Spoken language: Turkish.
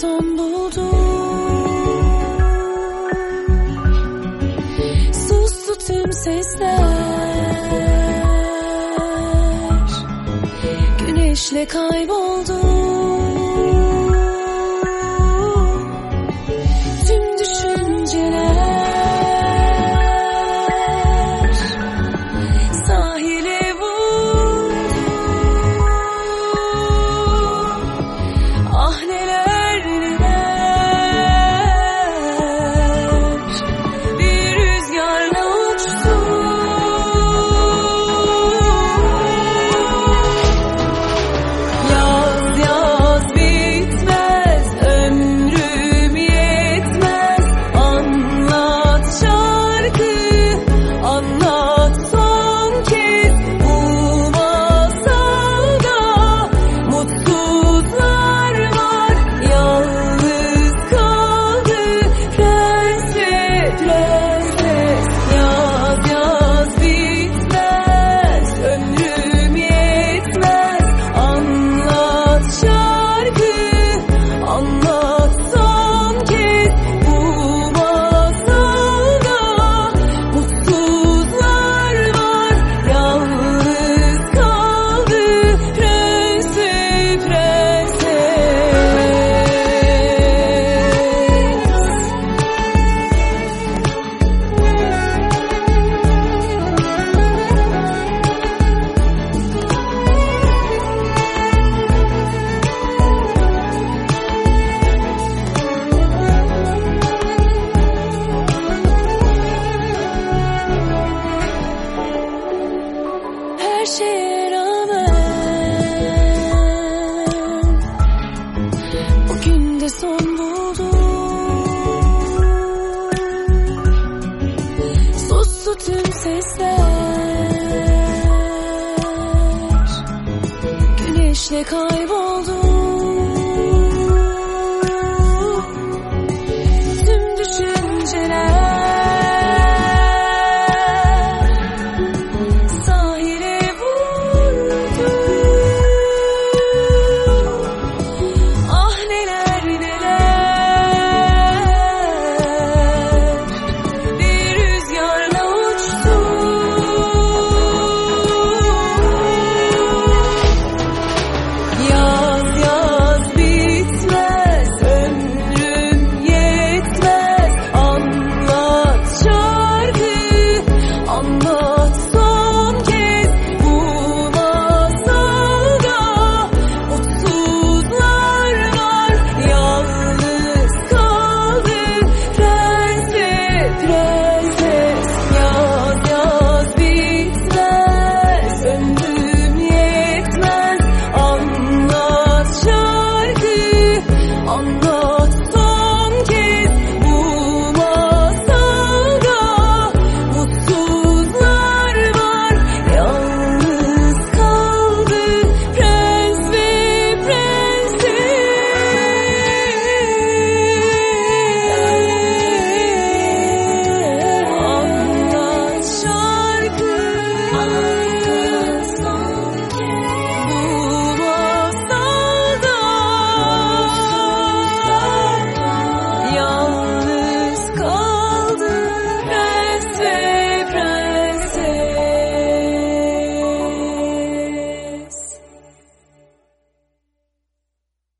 son buldum. Sustu tüm sesler. Güneşle kayboldu son buldu. Sustu tüm sesler. Güneşle kay